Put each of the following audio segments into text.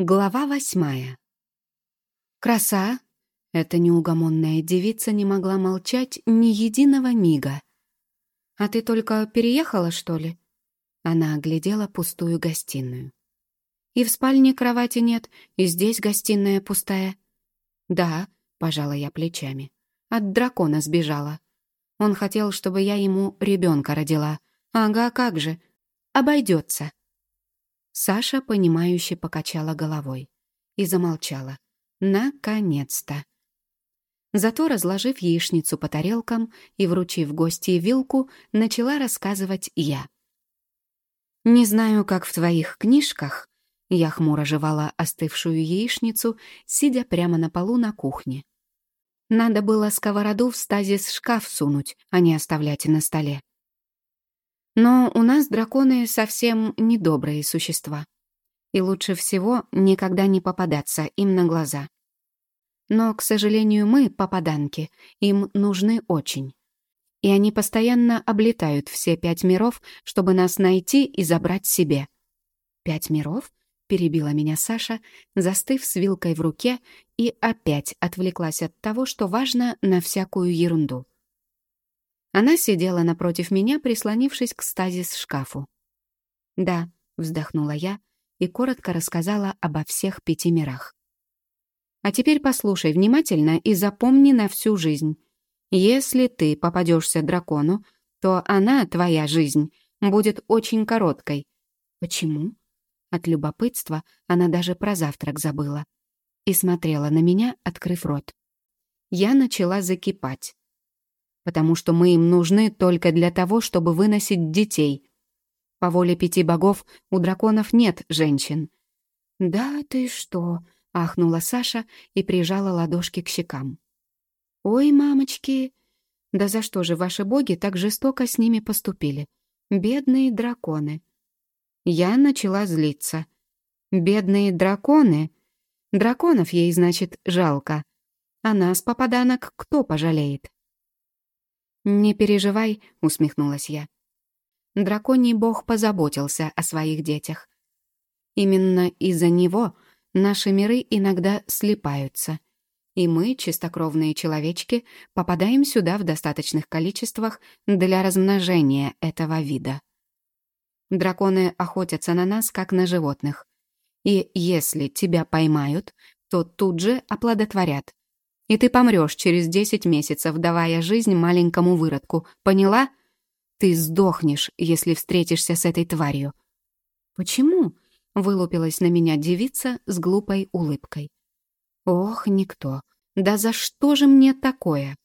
Глава восьмая. «Краса!» Эта неугомонная девица не могла молчать ни единого мига. «А ты только переехала, что ли?» Она оглядела пустую гостиную. «И в спальне кровати нет, и здесь гостиная пустая». «Да», — пожала я плечами. «От дракона сбежала. Он хотел, чтобы я ему ребенка родила. Ага, как же. Обойдется». Саша, понимающе покачала головой и замолчала. Наконец-то! Зато, разложив яичницу по тарелкам и вручив гости вилку, начала рассказывать я. «Не знаю, как в твоих книжках», — я хмуро жевала остывшую яичницу, сидя прямо на полу на кухне. Надо было сковороду в стазис шкаф сунуть, а не оставлять на столе. Но у нас драконы совсем недобрые существа. И лучше всего никогда не попадаться им на глаза. Но, к сожалению, мы, попаданки, им нужны очень. И они постоянно облетают все пять миров, чтобы нас найти и забрать себе. «Пять миров?» — перебила меня Саша, застыв с вилкой в руке, и опять отвлеклась от того, что важно на всякую ерунду. Она сидела напротив меня, прислонившись к стазис-шкафу. «Да», — вздохнула я и коротко рассказала обо всех пяти мирах. «А теперь послушай внимательно и запомни на всю жизнь. Если ты попадешься дракону, то она, твоя жизнь, будет очень короткой». «Почему?» От любопытства она даже про завтрак забыла и смотрела на меня, открыв рот. Я начала закипать потому что мы им нужны только для того, чтобы выносить детей. По воле пяти богов у драконов нет женщин». «Да ты что?» — ахнула Саша и прижала ладошки к щекам. «Ой, мамочки! Да за что же ваши боги так жестоко с ними поступили? Бедные драконы!» Я начала злиться. «Бедные драконы? Драконов ей, значит, жалко. А нас, попаданок, кто пожалеет?» «Не переживай», — усмехнулась я. Драконий бог позаботился о своих детях. Именно из-за него наши миры иногда слипаются, и мы, чистокровные человечки, попадаем сюда в достаточных количествах для размножения этого вида. Драконы охотятся на нас, как на животных. И если тебя поймают, то тут же оплодотворят. И ты помрешь через десять месяцев, давая жизнь маленькому выродку. Поняла? Ты сдохнешь, если встретишься с этой тварью. Почему? Вылупилась на меня девица с глупой улыбкой. Ох, никто. Да за что же мне такое?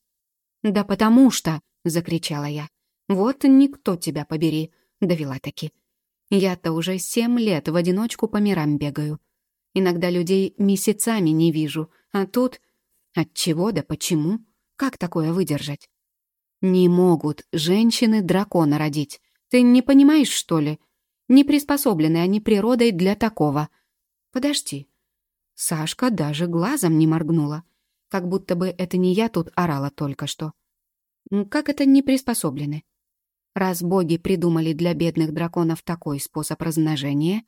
Да потому что, закричала я. Вот никто тебя побери, довела таки. Я-то уже семь лет в одиночку по мирам бегаю. Иногда людей месяцами не вижу, а тут от чего да почему? Как такое выдержать? Не могут женщины дракона родить. Ты не понимаешь, что ли? Не приспособлены они природой для такого. Подожди. Сашка даже глазом не моргнула. Как будто бы это не я тут орала только что. Как это не приспособлены? Раз боги придумали для бедных драконов такой способ размножения,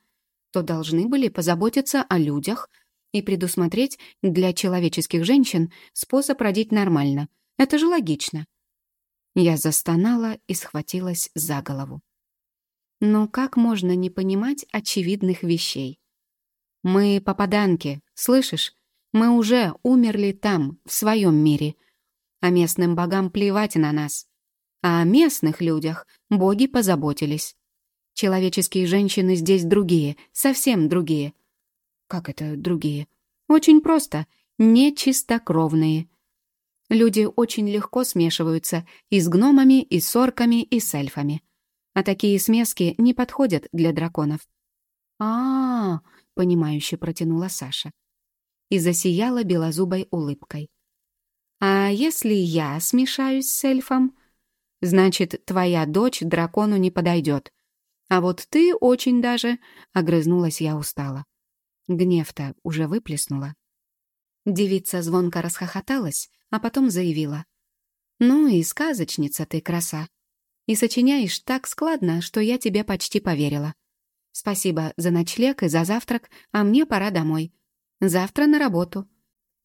то должны были позаботиться о людях — и предусмотреть для человеческих женщин способ родить нормально. Это же логично. Я застонала и схватилась за голову. Но как можно не понимать очевидных вещей? Мы попаданки, слышишь? Мы уже умерли там, в своем мире. А местным богам плевать на нас. А о местных людях боги позаботились. Человеческие женщины здесь другие, совсем другие — как это другие? Очень просто. Нечистокровные. Люди очень легко смешиваются и с гномами, и с орками, и с эльфами. А такие смески не подходят для драконов. а, -а, -а понимающе протянула Саша. И засияла белозубой улыбкой. «А если я смешаюсь с эльфом? Значит, твоя дочь дракону не подойдет. А вот ты очень даже...» — огрызнулась я устало. Гнев-то уже выплеснула. Девица звонко расхохоталась, а потом заявила. «Ну и сказочница ты, краса. И сочиняешь так складно, что я тебе почти поверила. Спасибо за ночлег и за завтрак, а мне пора домой. Завтра на работу.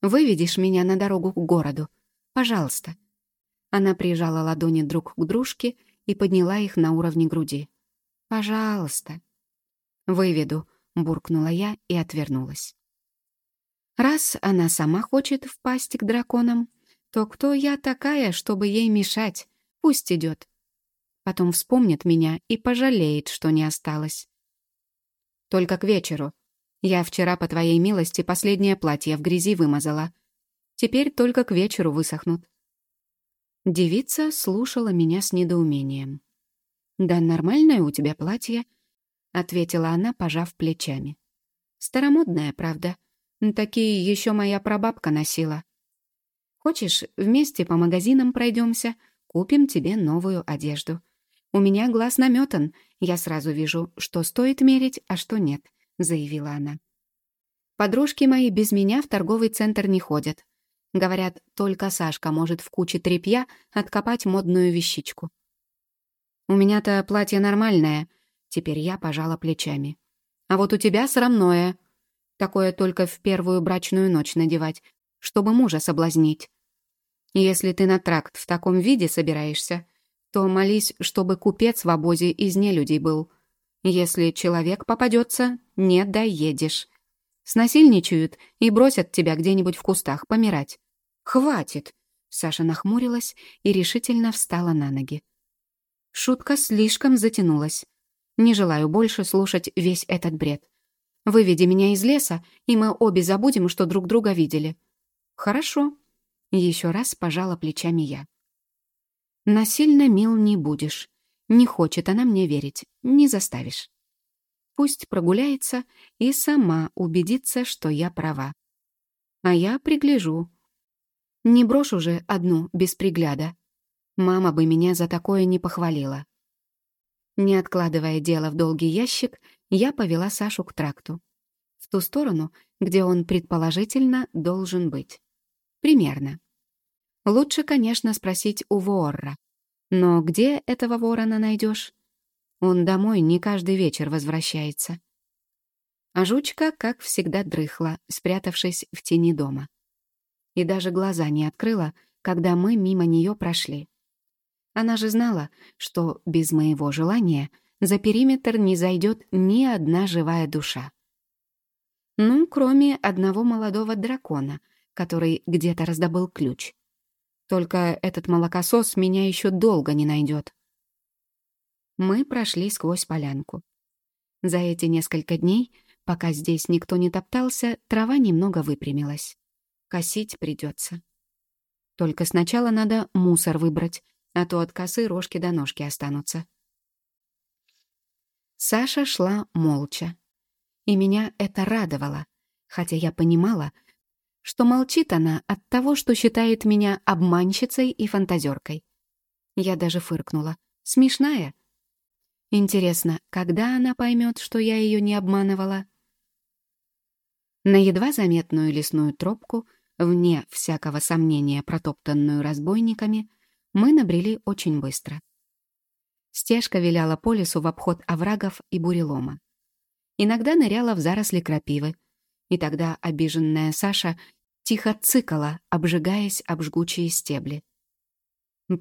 Выведешь меня на дорогу к городу. Пожалуйста». Она прижала ладони друг к дружке и подняла их на уровне груди. «Пожалуйста». «Выведу», — буркнула я и отвернулась. Раз она сама хочет впасть к драконам, то кто я такая, чтобы ей мешать? Пусть идет. Потом вспомнит меня и пожалеет, что не осталось. Только к вечеру. Я вчера, по твоей милости, последнее платье в грязи вымазала. Теперь только к вечеру высохнут. Девица слушала меня с недоумением. «Да нормальное у тебя платье», — ответила она, пожав плечами. «Старомодное, правда. Такие еще моя прабабка носила. Хочешь, вместе по магазинам пройдемся, купим тебе новую одежду. У меня глаз наметан, я сразу вижу, что стоит мерить, а что нет», — заявила она. «Подружки мои без меня в торговый центр не ходят. Говорят, только Сашка может в куче тряпья откопать модную вещичку. У меня-то платье нормальное, теперь я пожала плечами. А вот у тебя срамное. Такое только в первую брачную ночь надевать, чтобы мужа соблазнить. Если ты на тракт в таком виде собираешься, то молись, чтобы купец в обозе из нелюдей был. Если человек попадется, не доедешь. Снасильничают и бросят тебя где-нибудь в кустах помирать. Хватит!» Саша нахмурилась и решительно встала на ноги. Шутка слишком затянулась. Не желаю больше слушать весь этот бред. Выведи меня из леса, и мы обе забудем, что друг друга видели. Хорошо. Еще раз пожала плечами я. Насильно мил не будешь. Не хочет она мне верить. Не заставишь. Пусть прогуляется и сама убедится, что я права. А я пригляжу. Не брошу же одну без пригляда. Мама бы меня за такое не похвалила. Не откладывая дело в долгий ящик, я повела Сашу к тракту. В ту сторону, где он предположительно должен быть. Примерно. Лучше, конечно, спросить у Ворра. Но где этого ворона найдешь? Он домой не каждый вечер возвращается. А жучка, как всегда, дрыхла, спрятавшись в тени дома. И даже глаза не открыла, когда мы мимо нее прошли. Она же знала, что без моего желания за периметр не зайдет ни одна живая душа. Ну, кроме одного молодого дракона, который где-то раздобыл ключ. Только этот молокосос меня еще долго не найдет. Мы прошли сквозь полянку. За эти несколько дней, пока здесь никто не топтался, трава немного выпрямилась. Косить придется. Только сначала надо мусор выбрать, а то от косы рожки до ножки останутся. Саша шла молча. И меня это радовало, хотя я понимала, что молчит она от того, что считает меня обманщицей и фантазеркой. Я даже фыркнула. Смешная. Интересно, когда она поймет, что я ее не обманывала? На едва заметную лесную тропку, вне всякого сомнения протоптанную разбойниками, мы набрели очень быстро. Стежка виляла по лесу в обход оврагов и бурелома. Иногда ныряла в заросли крапивы, и тогда обиженная Саша тихо цыкала, обжигаясь об жгучие стебли.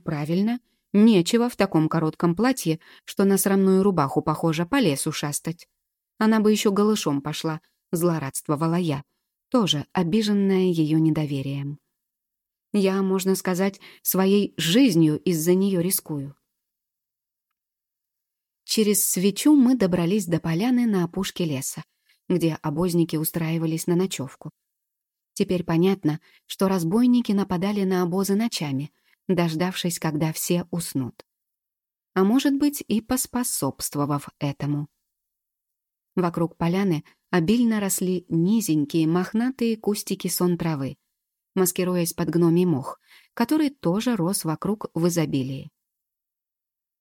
Правильно, нечего в таком коротком платье, что на срамную рубаху похоже, по лесу шастать. Она бы еще голышом пошла, злорадствовала я, тоже обиженная ее недоверием. Я, можно сказать, своей жизнью из-за нее рискую. Через свечу мы добрались до поляны на опушке леса, где обозники устраивались на ночевку. Теперь понятно, что разбойники нападали на обозы ночами, дождавшись, когда все уснут. А может быть, и поспособствовав этому. Вокруг поляны обильно росли низенькие мохнатые кустики сон травы, маскируясь под гномий мох, который тоже рос вокруг в изобилии.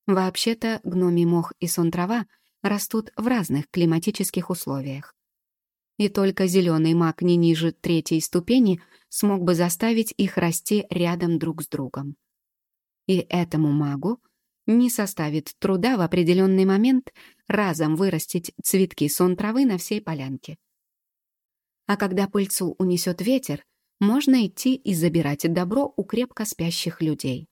Вообще-то гномий мох и сон трава растут в разных климатических условиях. И только зеленый маг не ниже третьей ступени смог бы заставить их расти рядом друг с другом. И этому магу не составит труда в определенный момент разом вырастить цветки сон травы на всей полянке. А когда пыльцу унесет ветер, можно идти и забирать добро у крепко спящих людей.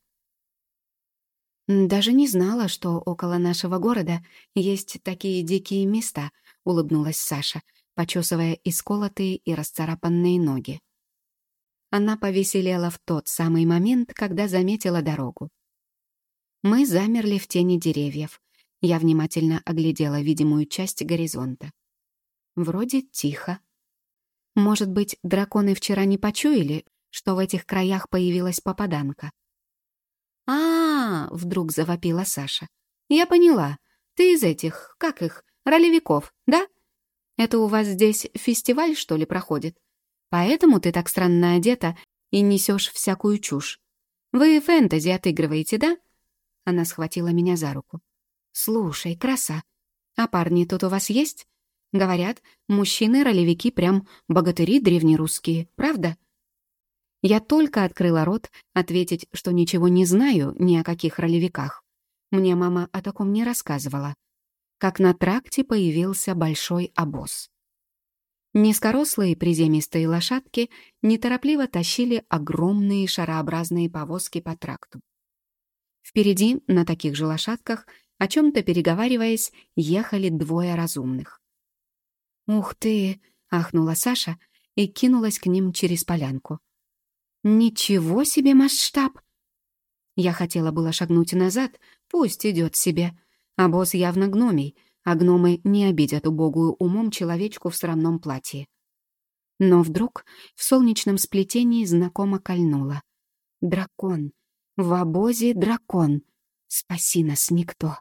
«Даже не знала, что около нашего города есть такие дикие места», — улыбнулась Саша, почесывая исколотые и расцарапанные ноги. Она повеселела в тот самый момент, когда заметила дорогу. Мы замерли в тени деревьев. Я внимательно оглядела видимую часть горизонта. Вроде тихо. Может быть, драконы вчера не почуяли, что в этих краях появилась попаданка? а, -а, -а вдруг завопила Саша. «Я поняла. Ты из этих, как их, ролевиков, да? Это у вас здесь фестиваль, что ли, проходит? Поэтому ты так странно одета и несешь всякую чушь. Вы фэнтези отыгрываете, да?» Она схватила меня за руку. «Слушай, краса, а парни тут у вас есть? Говорят, мужчины-ролевики прям богатыри древнерусские, правда?» Я только открыла рот ответить, что ничего не знаю ни о каких ролевиках. Мне мама о таком не рассказывала. Как на тракте появился большой обоз. Низкорослые приземистые лошадки неторопливо тащили огромные шарообразные повозки по тракту. Впереди, на таких же лошадках, о чем-то переговариваясь, ехали двое разумных. «Ух ты!» — ахнула Саша и кинулась к ним через полянку. «Ничего себе масштаб!» Я хотела было шагнуть назад, пусть идет себе. А босс явно гномий, а гномы не обидят убогую умом человечку в срамном платье. Но вдруг в солнечном сплетении знакомо кольнуло. Дракон. В обозе дракон. Спаси нас никто.